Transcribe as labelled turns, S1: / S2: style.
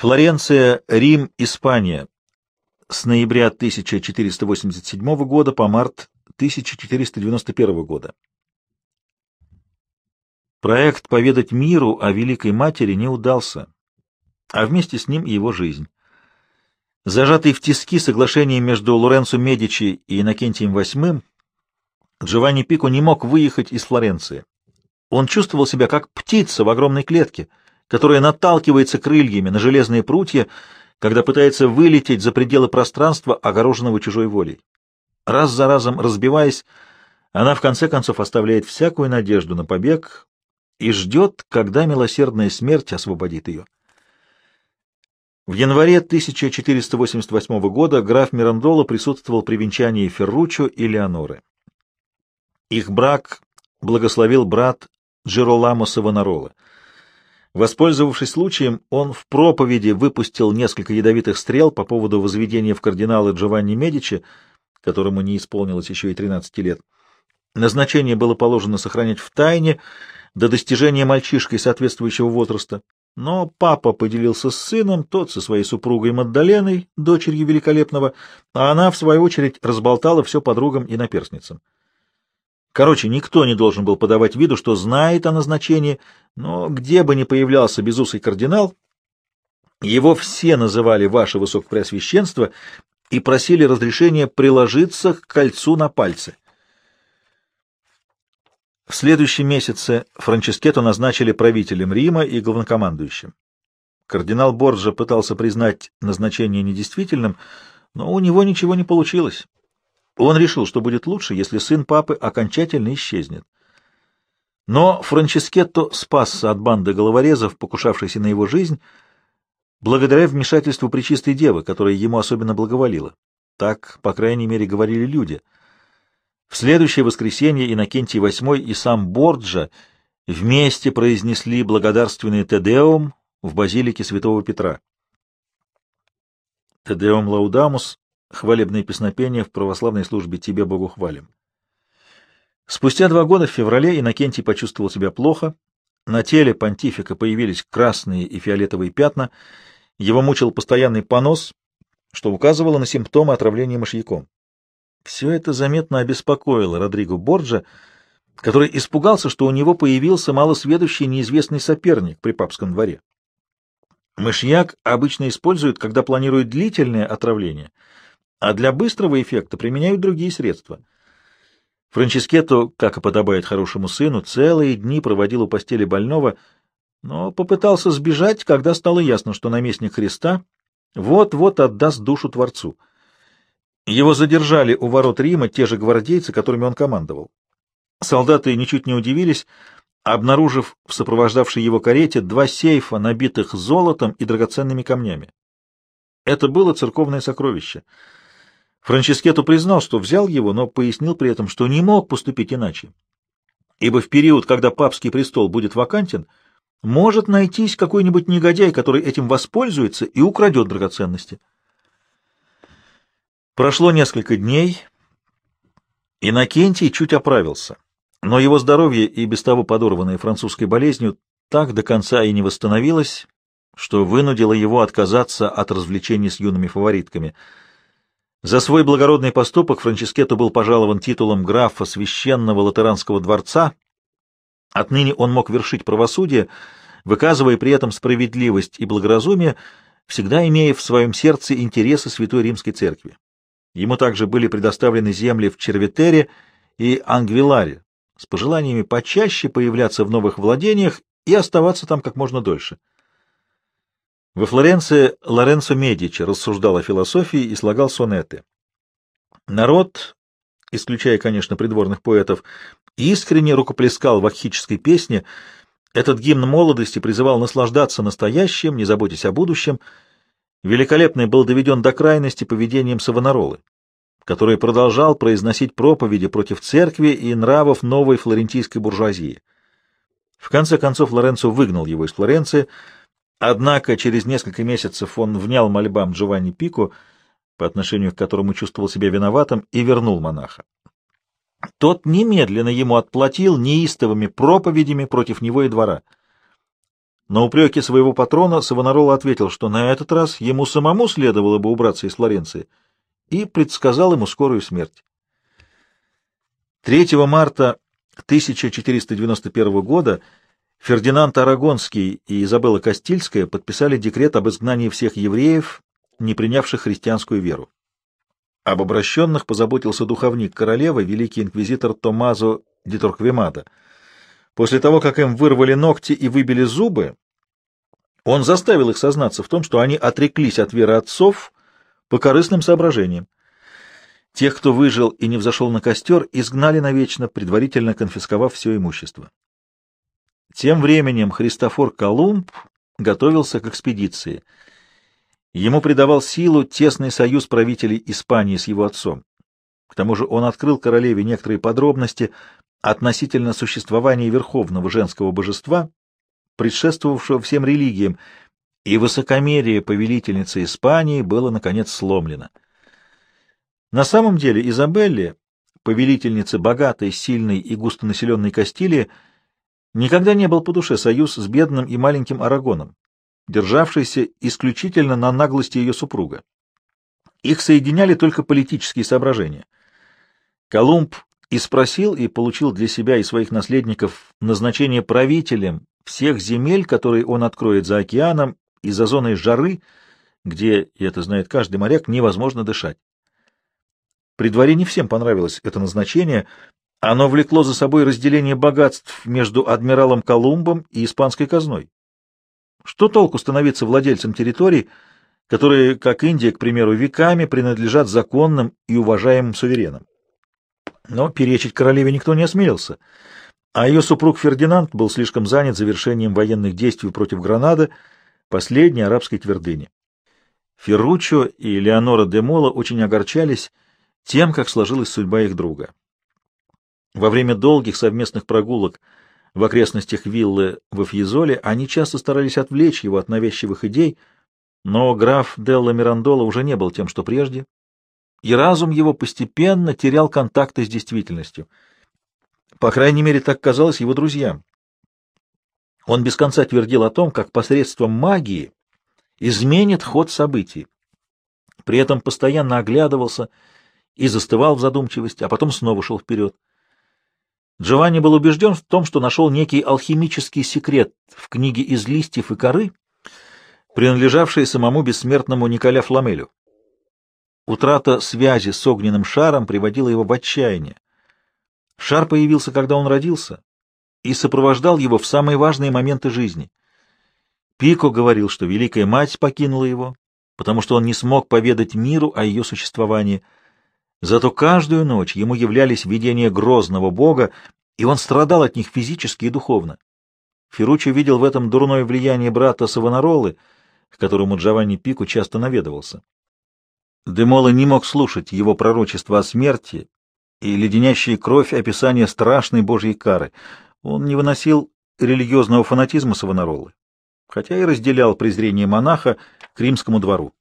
S1: Флоренция, Рим, Испания. С ноября 1487 года по март 1491 года. Проект «Поведать миру о Великой Матери» не удался, а вместе с ним и его жизнь. Зажатый в тиски соглашением между Лоренцо Медичи и Иннокентием VIII, Джованни Пико не мог выехать из Флоренции. Он чувствовал себя как птица в огромной клетке, которая наталкивается крыльями на железные прутья, когда пытается вылететь за пределы пространства, огороженного чужой волей. Раз за разом разбиваясь, она в конце концов оставляет всякую надежду на побег и ждет, когда милосердная смерть освободит ее. В январе 1488 года граф Мирандоло присутствовал при венчании Ферруччо и Леоноры. Их брак благословил брат Джероламо Савонарола. Воспользовавшись случаем, он в проповеди выпустил несколько ядовитых стрел по поводу возведения в кардиналы Джованни Медичи, которому не исполнилось еще и 13 лет. Назначение было положено сохранять в тайне до достижения мальчишкой соответствующего возраста. Но папа поделился с сыном, тот со своей супругой Маддаленой, дочерью великолепного, а она, в свою очередь, разболтала все подругам и наперсницам. Короче, никто не должен был подавать виду, что знает о назначении, но где бы ни появлялся безусый кардинал, его все называли «Ваше Высокопреосвященство» и просили разрешения приложиться к кольцу на пальце. В следующем месяце Франческетто назначили правителем Рима и главнокомандующим. Кардинал Борджа пытался признать назначение недействительным, но у него ничего не получилось. Он решил, что будет лучше, если сын папы окончательно исчезнет. Но Франческетто спасся от банды головорезов, покушавшейся на его жизнь, благодаря вмешательству Пречистой Девы, которая ему особенно благоволила. Так, по крайней мере, говорили люди — в следующее воскресенье Иннокентий VIII и сам Борджа вместе произнесли благодарственный Тедеум в базилике святого Петра. Тедеум Лаудамус — хвалебное песнопение в православной службе «Тебе, Богу, хвалим». Спустя два года в феврале Иннокентий почувствовал себя плохо, на теле понтифика появились красные и фиолетовые пятна, его мучил постоянный понос, что указывало на симптомы отравления мышьяком. Все это заметно обеспокоило Родриго Борджа, который испугался, что у него появился малосведущий неизвестный соперник при папском дворе. Мышьяк обычно используют, когда планируют длительное отравление, а для быстрого эффекта применяют другие средства. Франческетто, как и подобает хорошему сыну, целые дни проводил у постели больного, но попытался сбежать, когда стало ясно, что наместник Христа вот-вот отдаст душу Творцу — его задержали у ворот Рима те же гвардейцы, которыми он командовал. Солдаты ничуть не удивились, обнаружив в сопровождавшей его карете два сейфа, набитых золотом и драгоценными камнями. Это было церковное сокровище. Франческетто признал, что взял его, но пояснил при этом, что не мог поступить иначе. Ибо в период, когда папский престол будет вакантен, может найтись какой-нибудь негодяй, который этим воспользуется и украдет драгоценности. Прошло несколько дней, Иннокентий чуть оправился, но его здоровье и без того подорванное французской болезнью так до конца и не восстановилось, что вынудило его отказаться от развлечений с юными фаворитками. За свой благородный поступок Франческетто был пожалован титулом графа священного латеранского дворца. Отныне он мог вершить правосудие, выказывая при этом справедливость и благоразумие, всегда имея в своем сердце интересы Святой Римской Церкви. Ему также были предоставлены земли в Червитере и Ангвиларе с пожеланиями почаще появляться в новых владениях и оставаться там как можно дольше. Во Флоренции Лоренцо Медичи рассуждал о философии и слагал сонеты. Народ, исключая, конечно, придворных поэтов, искренне рукоплескал в акхической песне. Этот гимн молодости призывал наслаждаться настоящим, не заботясь о будущем, Великолепный был доведен до крайности поведением Савонаролы, который продолжал произносить проповеди против церкви и нравов новой флорентийской буржуазии. В конце концов Лоренцо выгнал его из Флоренции, однако через несколько месяцев он внял мольбам Джованни Пико, по отношению к которому чувствовал себя виноватым, и вернул монаха. Тот немедленно ему отплатил неистовыми проповедями против него и двора. На упреки своего патрона Савонарола ответил, что на этот раз ему самому следовало бы убраться из Флоренции, и предсказал ему скорую смерть. 3 марта 1491 года Фердинанд Арагонский и Изабелла Кастильская подписали декрет об изгнании всех евреев, не принявших христианскую веру. Об обращенных позаботился духовник королевы, великий инквизитор Томазо де Торквемада. После того, как им вырвали ногти и выбили зубы, он заставил их сознаться в том, что они отреклись от веры отцов по корыстным соображениям. Тех, кто выжил и не взошел на костер, изгнали навечно, предварительно конфисковав все имущество. Тем временем Христофор Колумб готовился к экспедиции. Ему придавал силу тесный союз правителей Испании с его отцом. К тому же он открыл королеве некоторые подробности относительно существования верховного женского божества, предшествовавшего всем религиям, и высокомерие повелительницы Испании было, наконец, сломлено. На самом деле Изабелле, повелительнице богатой, сильной и густонаселенной Кастилии, никогда не был по душе союз с бедным и маленьким Арагоном, державшийся исключительно на наглости ее супруга. Их соединяли только политические соображения. Колумб и спросил и получил для себя и своих наследников назначение правителем всех земель, которые он откроет за океаном и за зоной жары, где, и это знает каждый моряк, невозможно дышать. При дворе не всем понравилось это назначение, оно влекло за собой разделение богатств между адмиралом Колумбом и испанской казной. Что толку становиться владельцем территорий, которые, как Индия, к примеру, веками принадлежат законным и уважаемым суверенам? Но перечить королеве никто не осмелился, а ее супруг Фердинанд был слишком занят завершением военных действий против Гранады, последней арабской твердыни. Ферруччо и Леонора де Мола очень огорчались, тем, как сложилась судьба их друга. Во время долгих совместных прогулок в окрестностях виллы в Эфьезоле они часто старались отвлечь его от навязчивых идей, но граф Делла Мирандола уже не был тем, что прежде, и разум его постепенно терял контакты с действительностью. По крайней мере, так казалось его друзьям. Он без конца твердил о том, как посредством магии изменит ход событий. При этом постоянно оглядывался и застывал в задумчивости, а потом снова шел вперед. Джованни был убежден в том, что нашел некий алхимический секрет в книге из листьев и коры, принадлежавшей самому бессмертному Николя Фламелю. Утрата связи с огненным шаром приводила его в отчаяние. Шар появился, когда он родился, и сопровождал его в самые важные моменты жизни. Пико говорил, что Великая Мать покинула его, потому что он не смог поведать миру о ее существовании — Зато каждую ночь ему являлись видения грозного бога, и он страдал от них физически и духовно. Ферруччо видел в этом дурное влияние брата Савонаролы, к которому Джованни Пику часто наведывался. Демола не мог слушать его пророчества о смерти и леденящие кровь описания страшной божьей кары. Он не выносил религиозного фанатизма Савонаролы, хотя и разделял презрение монаха к римскому двору.